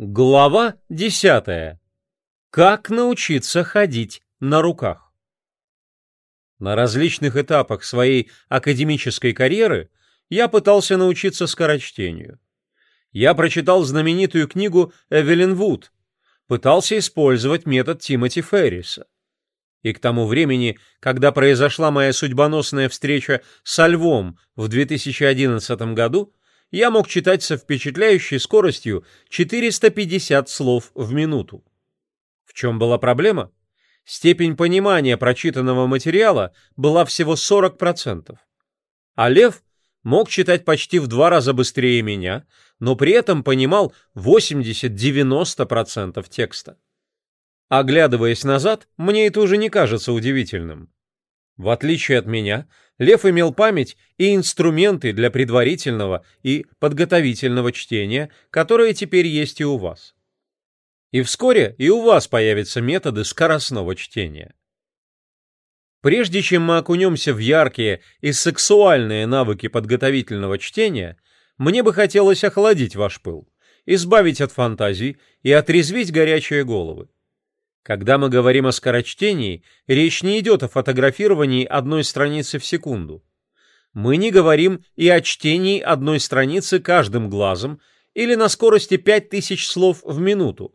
Глава 10. Как научиться ходить на руках? На различных этапах своей академической карьеры я пытался научиться скорочтению. Я прочитал знаменитую книгу Эвелин Вуд, пытался использовать метод Тимоти Ферриса. И к тому времени, когда произошла моя судьбоносная встреча со Львом в 2011 году, я мог читать со впечатляющей скоростью 450 слов в минуту. В чем была проблема? Степень понимания прочитанного материала была всего 40%. А Лев мог читать почти в два раза быстрее меня, но при этом понимал 80-90% текста. Оглядываясь назад, мне это уже не кажется удивительным. В отличие от меня, Лев имел память и инструменты для предварительного и подготовительного чтения, которые теперь есть и у вас. И вскоре и у вас появятся методы скоростного чтения. Прежде чем мы окунемся в яркие и сексуальные навыки подготовительного чтения, мне бы хотелось охладить ваш пыл, избавить от фантазий и отрезвить горячие головы. Когда мы говорим о скорочтении, речь не идет о фотографировании одной страницы в секунду. Мы не говорим и о чтении одной страницы каждым глазом или на скорости 5000 слов в минуту.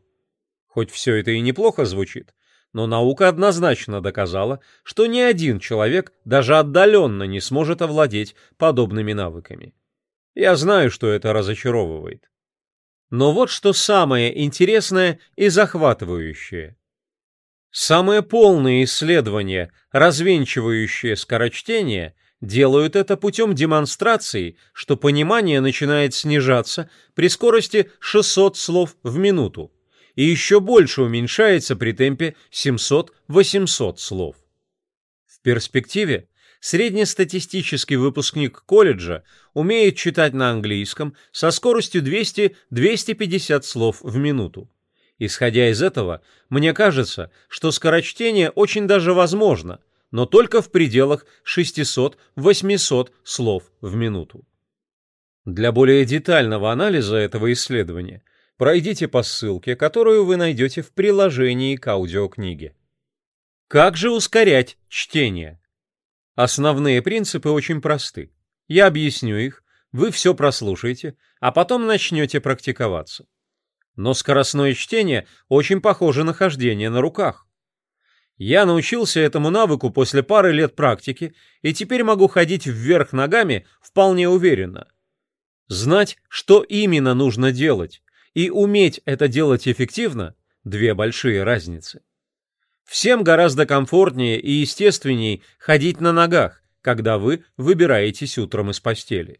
Хоть все это и неплохо звучит, но наука однозначно доказала, что ни один человек даже отдаленно не сможет овладеть подобными навыками. Я знаю, что это разочаровывает. Но вот что самое интересное и захватывающее. Самые полные исследования, развенчивающие скорочтение, делают это путем демонстрации, что понимание начинает снижаться при скорости 600 слов в минуту и еще больше уменьшается при темпе 700-800 слов. В перспективе среднестатистический выпускник колледжа умеет читать на английском со скоростью 200-250 слов в минуту. Исходя из этого, мне кажется, что скорочтение очень даже возможно, но только в пределах 600-800 слов в минуту. Для более детального анализа этого исследования пройдите по ссылке, которую вы найдете в приложении к аудиокниге. Как же ускорять чтение? Основные принципы очень просты. Я объясню их, вы все прослушаете, а потом начнете практиковаться. Но скоростное чтение очень похоже на хождение на руках. Я научился этому навыку после пары лет практики и теперь могу ходить вверх ногами вполне уверенно. Знать, что именно нужно делать, и уметь это делать эффективно – две большие разницы. Всем гораздо комфортнее и естественней ходить на ногах, когда вы выбираетесь утром из постели.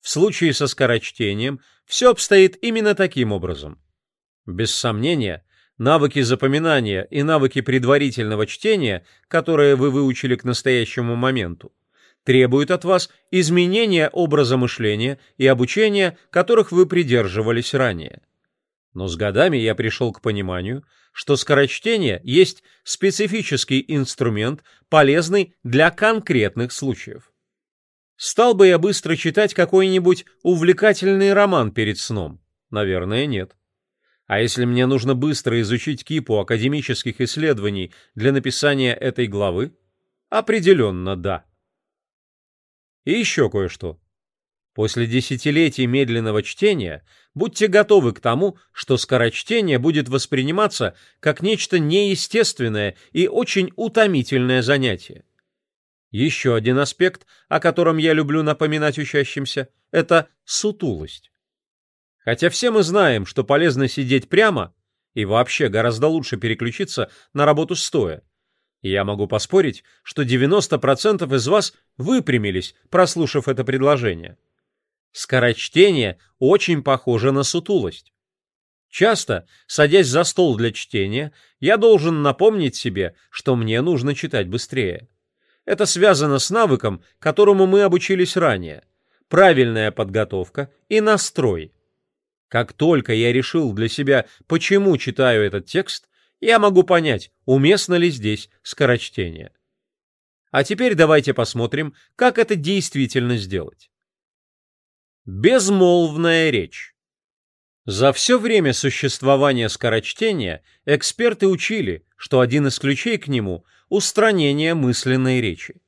В случае со скорочтением все обстоит именно таким образом. Без сомнения, навыки запоминания и навыки предварительного чтения, которые вы выучили к настоящему моменту, требуют от вас изменения образа мышления и обучения, которых вы придерживались ранее. Но с годами я пришел к пониманию, что скорочтение есть специфический инструмент, полезный для конкретных случаев. Стал бы я быстро читать какой-нибудь увлекательный роман перед сном? Наверное, нет. А если мне нужно быстро изучить кипу академических исследований для написания этой главы? Определенно, да. И еще кое-что. После десятилетий медленного чтения будьте готовы к тому, что скорочтение будет восприниматься как нечто неестественное и очень утомительное занятие. Еще один аспект, о котором я люблю напоминать учащимся, это сутулость. Хотя все мы знаем, что полезно сидеть прямо и вообще гораздо лучше переключиться на работу стоя. Я могу поспорить, что 90% из вас выпрямились, прослушав это предложение. Скорочтение очень похоже на сутулость. Часто, садясь за стол для чтения, я должен напомнить себе, что мне нужно читать быстрее. Это связано с навыком, которому мы обучились ранее. Правильная подготовка и настрой. Как только я решил для себя, почему читаю этот текст, я могу понять, уместно ли здесь скорочтение. А теперь давайте посмотрим, как это действительно сделать. Безмолвная речь. За все время существования скорочтения эксперты учили, что один из ключей к нему – устранение мысленной речи.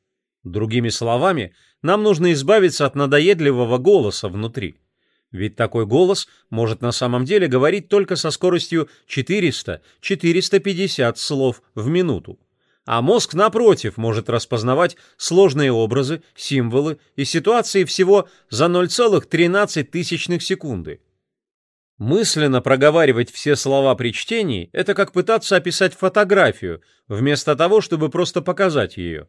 Другими словами, нам нужно избавиться от надоедливого голоса внутри. Ведь такой голос может на самом деле говорить только со скоростью 400-450 слов в минуту. А мозг, напротив, может распознавать сложные образы, символы и ситуации всего за 0,13 секунды. Мысленно проговаривать все слова при чтении – это как пытаться описать фотографию, вместо того, чтобы просто показать ее.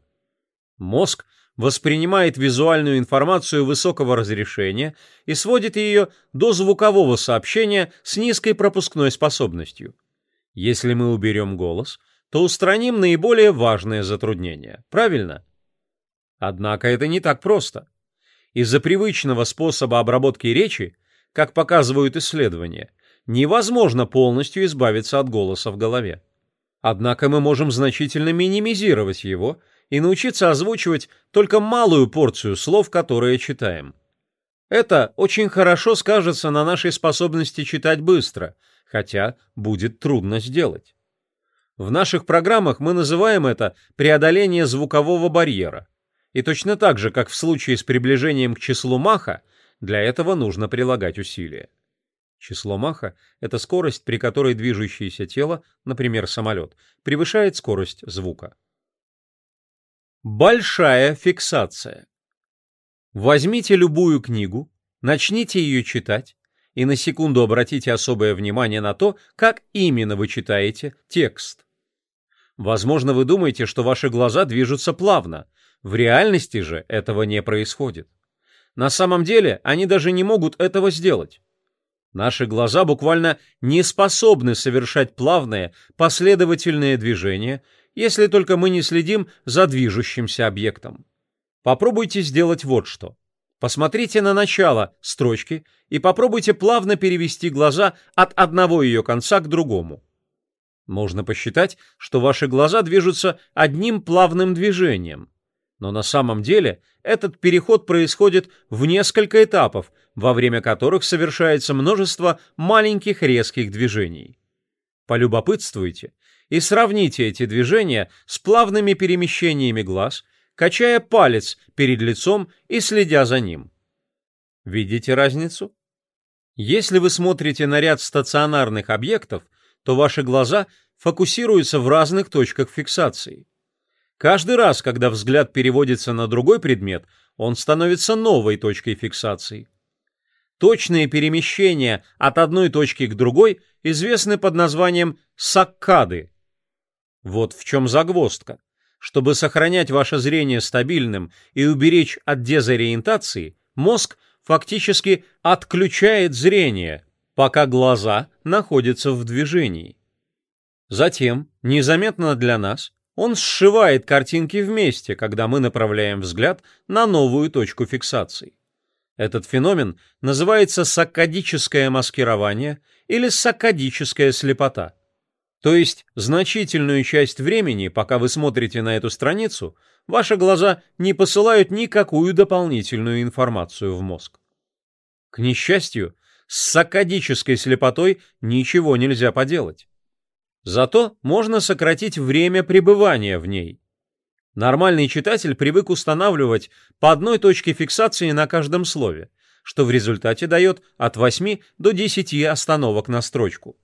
Мозг воспринимает визуальную информацию высокого разрешения и сводит ее до звукового сообщения с низкой пропускной способностью. Если мы уберем голос, то устраним наиболее важное затруднение, правильно? Однако это не так просто. Из-за привычного способа обработки речи как показывают исследования, невозможно полностью избавиться от голоса в голове. Однако мы можем значительно минимизировать его и научиться озвучивать только малую порцию слов, которые читаем. Это очень хорошо скажется на нашей способности читать быстро, хотя будет трудно сделать. В наших программах мы называем это преодоление звукового барьера. И точно так же, как в случае с приближением к числу Маха, для этого нужно прилагать усилия. Число маха — это скорость, при которой движущееся тело, например, самолет, превышает скорость звука. Большая фиксация. Возьмите любую книгу, начните ее читать и на секунду обратите особое внимание на то, как именно вы читаете текст. Возможно, вы думаете, что ваши глаза движутся плавно, в реальности же этого не происходит. На самом деле они даже не могут этого сделать. Наши глаза буквально не способны совершать плавные, последовательные движения, если только мы не следим за движущимся объектом. Попробуйте сделать вот что. Посмотрите на начало строчки и попробуйте плавно перевести глаза от одного ее конца к другому. Можно посчитать, что ваши глаза движутся одним плавным движением – но на самом деле этот переход происходит в несколько этапов, во время которых совершается множество маленьких резких движений. Полюбопытствуйте и сравните эти движения с плавными перемещениями глаз, качая палец перед лицом и следя за ним. Видите разницу? Если вы смотрите на ряд стационарных объектов, то ваши глаза фокусируются в разных точках фиксации. Каждый раз, когда взгляд переводится на другой предмет, он становится новой точкой фиксации. Точные перемещения от одной точки к другой известны под названием саккады. Вот в чем загвоздка. Чтобы сохранять ваше зрение стабильным и уберечь от дезориентации, мозг фактически отключает зрение, пока глаза находятся в движении. Затем, незаметно для нас, он сшивает картинки вместе, когда мы направляем взгляд на новую точку фиксации. Этот феномен называется саккадическое маскирование или саккадическая слепота. То есть значительную часть времени, пока вы смотрите на эту страницу, ваши глаза не посылают никакую дополнительную информацию в мозг. К несчастью, с саккадической слепотой ничего нельзя поделать. Зато можно сократить время пребывания в ней. Нормальный читатель привык устанавливать по одной точке фиксации на каждом слове, что в результате дает от 8 до 10 остановок на строчку.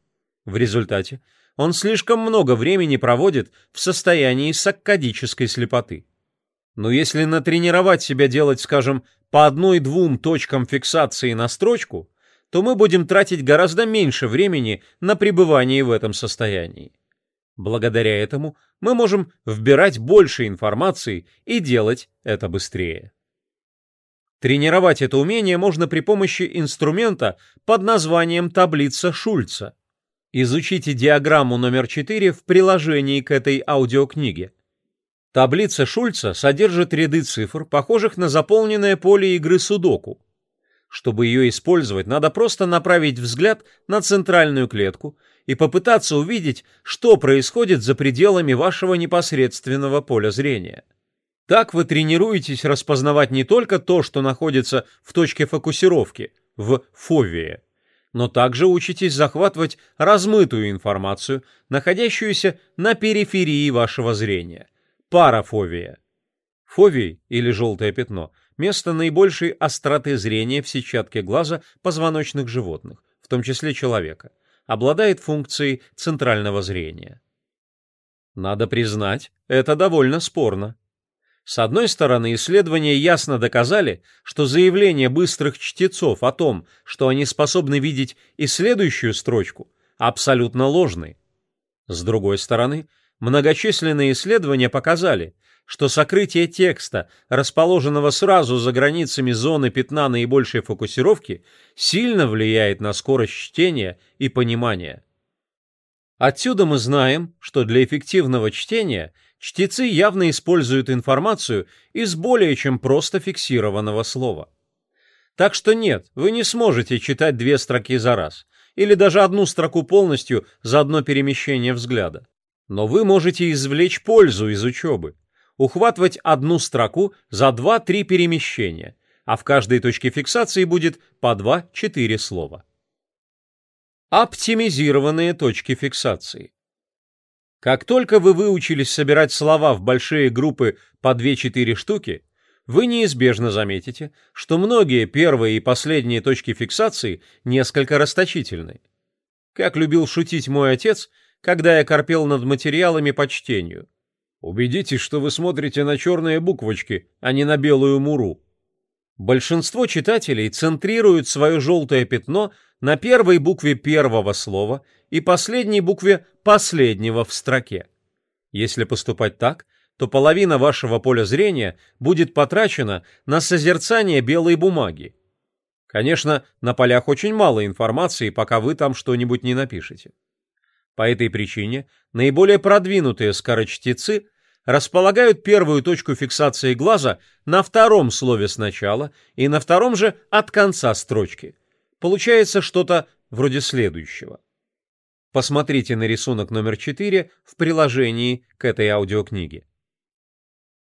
В результате он слишком много времени проводит в состоянии саккадической слепоты. Но если натренировать себя делать, скажем, по одной-двум точкам фиксации на строчку – то мы будем тратить гораздо меньше времени на пребывание в этом состоянии. Благодаря этому мы можем вбирать больше информации и делать это быстрее. Тренировать это умение можно при помощи инструмента под названием таблица Шульца. Изучите диаграмму номер 4 в приложении к этой аудиокниге. Таблица Шульца содержит ряды цифр, похожих на заполненное поле игры судоку. Чтобы ее использовать, надо просто направить взгляд на центральную клетку и попытаться увидеть, что происходит за пределами вашего непосредственного поля зрения. Так вы тренируетесь распознавать не только то, что находится в точке фокусировки, в фовии, но также учитесь захватывать размытую информацию, находящуюся на периферии вашего зрения – парафовия. Фовий, или желтое пятно – место наибольшей остроты зрения в сетчатке глаза позвоночных животных, в том числе человека, обладает функцией центрального зрения. Надо признать, это довольно спорно. С одной стороны, исследования ясно доказали, что заявление быстрых чтецов о том, что они способны видеть и следующую строчку, абсолютно ложны. С другой стороны, Многочисленные исследования показали, что сокрытие текста, расположенного сразу за границами зоны пятна наибольшей фокусировки, сильно влияет на скорость чтения и понимания. Отсюда мы знаем, что для эффективного чтения чтецы явно используют информацию из более чем просто фиксированного слова. Так что нет, вы не сможете читать две строки за раз, или даже одну строку полностью за одно перемещение взгляда. Но вы можете извлечь пользу из учебы, ухватывать одну строку за 2-3 перемещения, а в каждой точке фиксации будет по 2-4 слова. Оптимизированные точки фиксации. Как только вы выучились собирать слова в большие группы по 2-4 штуки, вы неизбежно заметите, что многие первые и последние точки фиксации несколько расточительны. Как любил шутить мой отец – когда я корпел над материалами по чтению. «Убедитесь, что вы смотрите на черные буквочки, а не на белую муру». Большинство читателей центрируют свое желтое пятно на первой букве первого слова и последней букве последнего в строке. Если поступать так, то половина вашего поля зрения будет потрачена на созерцание белой бумаги. Конечно, на полях очень мало информации, пока вы там что-нибудь не напишете. По этой причине наиболее продвинутые скорочтецы располагают первую точку фиксации глаза на втором слове сначала и на втором же от конца строчки. Получается что-то вроде следующего. Посмотрите на рисунок номер 4 в приложении к этой аудиокниге.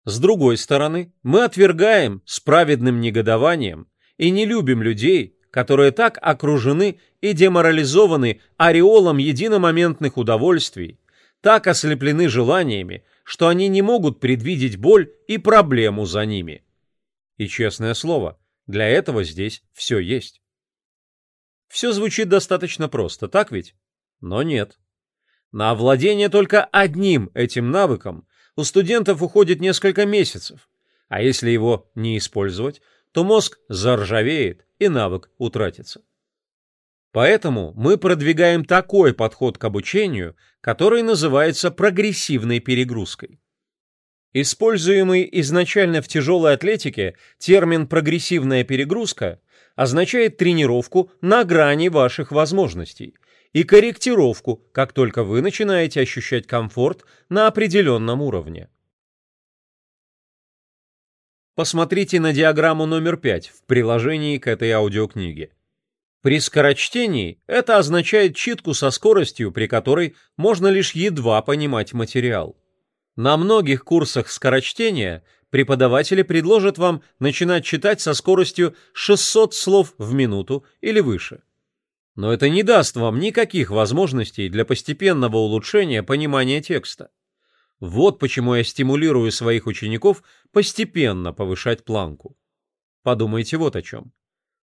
С другой стороны, мы отвергаем с праведным негодованием и не любим людей, которые так окружены и деморализованы ореолом единомоментных удовольствий, так ослеплены желаниями, что они не могут предвидеть боль и проблему за ними. И честное слово, для этого здесь все есть. Все звучит достаточно просто, так ведь? Но нет. На овладение только одним этим навыком у студентов уходит несколько месяцев, а если его не использовать, то мозг заржавеет и навык утратится. Поэтому мы продвигаем такой подход к обучению, который называется прогрессивной перегрузкой. Используемый изначально в тяжелой атлетике термин «прогрессивная перегрузка» означает тренировку на грани ваших возможностей и корректировку, как только вы начинаете ощущать комфорт на определенном уровне посмотрите на диаграмму номер 5 в приложении к этой аудиокниге. При скорочтении это означает читку со скоростью, при которой можно лишь едва понимать материал. На многих курсах скорочтения преподаватели предложат вам начинать читать со скоростью 600 слов в минуту или выше. Но это не даст вам никаких возможностей для постепенного улучшения понимания текста. Вот почему я стимулирую своих учеников постепенно повышать планку. Подумайте вот о чем.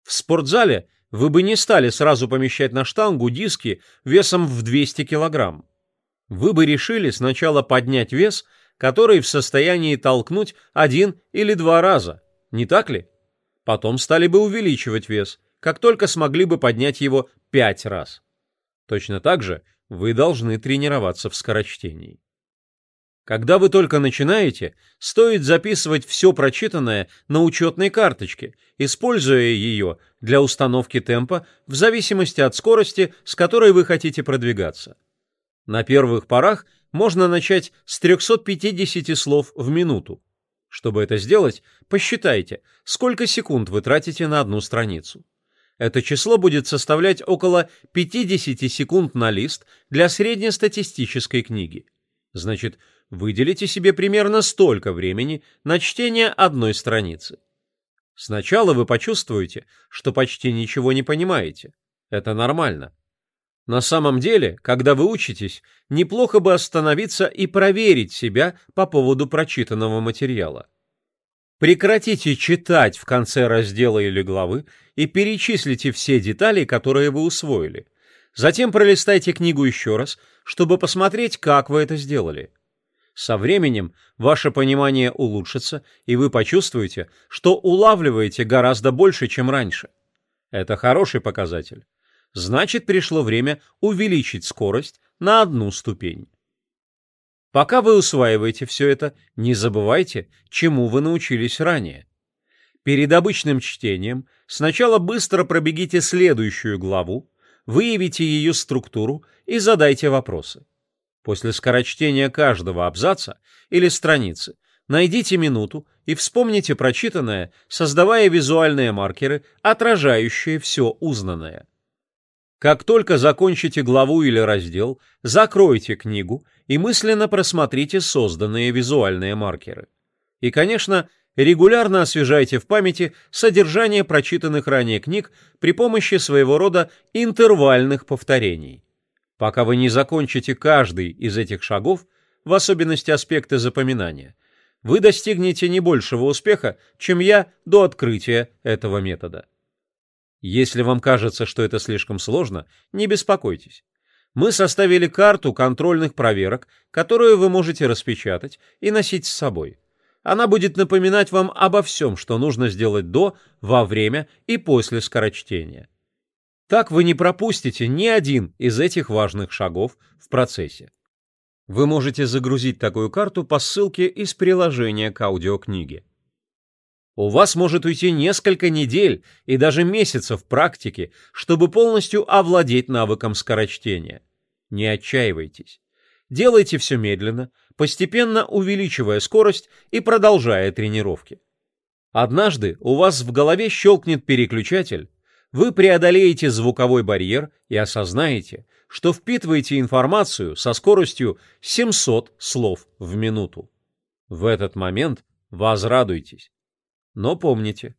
В спортзале вы бы не стали сразу помещать на штангу диски весом в 200 килограмм. Вы бы решили сначала поднять вес, который в состоянии толкнуть один или два раза, не так ли? Потом стали бы увеличивать вес, как только смогли бы поднять его пять раз. Точно так же вы должны тренироваться в скорочтении. Когда вы только начинаете, стоит записывать все прочитанное на учетной карточке, используя ее для установки темпа в зависимости от скорости, с которой вы хотите продвигаться. На первых порах можно начать с 350 слов в минуту. Чтобы это сделать, посчитайте, сколько секунд вы тратите на одну страницу. Это число будет составлять около 50 секунд на лист для среднестатистической книги. Значит, выделите себе примерно столько времени на чтение одной страницы. Сначала вы почувствуете, что почти ничего не понимаете. Это нормально. На самом деле, когда вы учитесь, неплохо бы остановиться и проверить себя по поводу прочитанного материала. Прекратите читать в конце раздела или главы и перечислите все детали, которые вы усвоили. Затем пролистайте книгу еще раз, чтобы посмотреть, как вы это сделали. Со временем ваше понимание улучшится, и вы почувствуете, что улавливаете гораздо больше, чем раньше. Это хороший показатель. Значит, пришло время увеличить скорость на одну ступень. Пока вы усваиваете все это, не забывайте, чему вы научились ранее. Перед обычным чтением сначала быстро пробегите следующую главу, выявите ее структуру и задайте вопросы. После скорочтения каждого абзаца или страницы найдите минуту и вспомните прочитанное, создавая визуальные маркеры, отражающие все узнанное. Как только закончите главу или раздел, закройте книгу и мысленно просмотрите созданные визуальные маркеры. И, конечно, регулярно освежайте в памяти содержание прочитанных ранее книг при помощи своего рода интервальных повторений пока вы не закончите каждый из этих шагов, в особенности аспекты запоминания, вы достигнете не большего успеха, чем я до открытия этого метода. Если вам кажется, что это слишком сложно, не беспокойтесь. Мы составили карту контрольных проверок, которую вы можете распечатать и носить с собой. Она будет напоминать вам обо всем, что нужно сделать до, во время и после скорочтения. Так вы не пропустите ни один из этих важных шагов в процессе. Вы можете загрузить такую карту по ссылке из приложения к аудиокниге. У вас может уйти несколько недель и даже месяцев практики, чтобы полностью овладеть навыком скорочтения. Не отчаивайтесь. Делайте все медленно, постепенно увеличивая скорость и продолжая тренировки. Однажды у вас в голове щелкнет переключатель, вы преодолеете звуковой барьер и осознаете, что впитываете информацию со скоростью 700 слов в минуту. В этот момент возрадуйтесь. Но помните,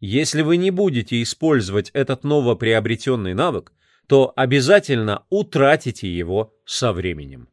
если вы не будете использовать этот новоприобретенный навык, то обязательно утратите его со временем.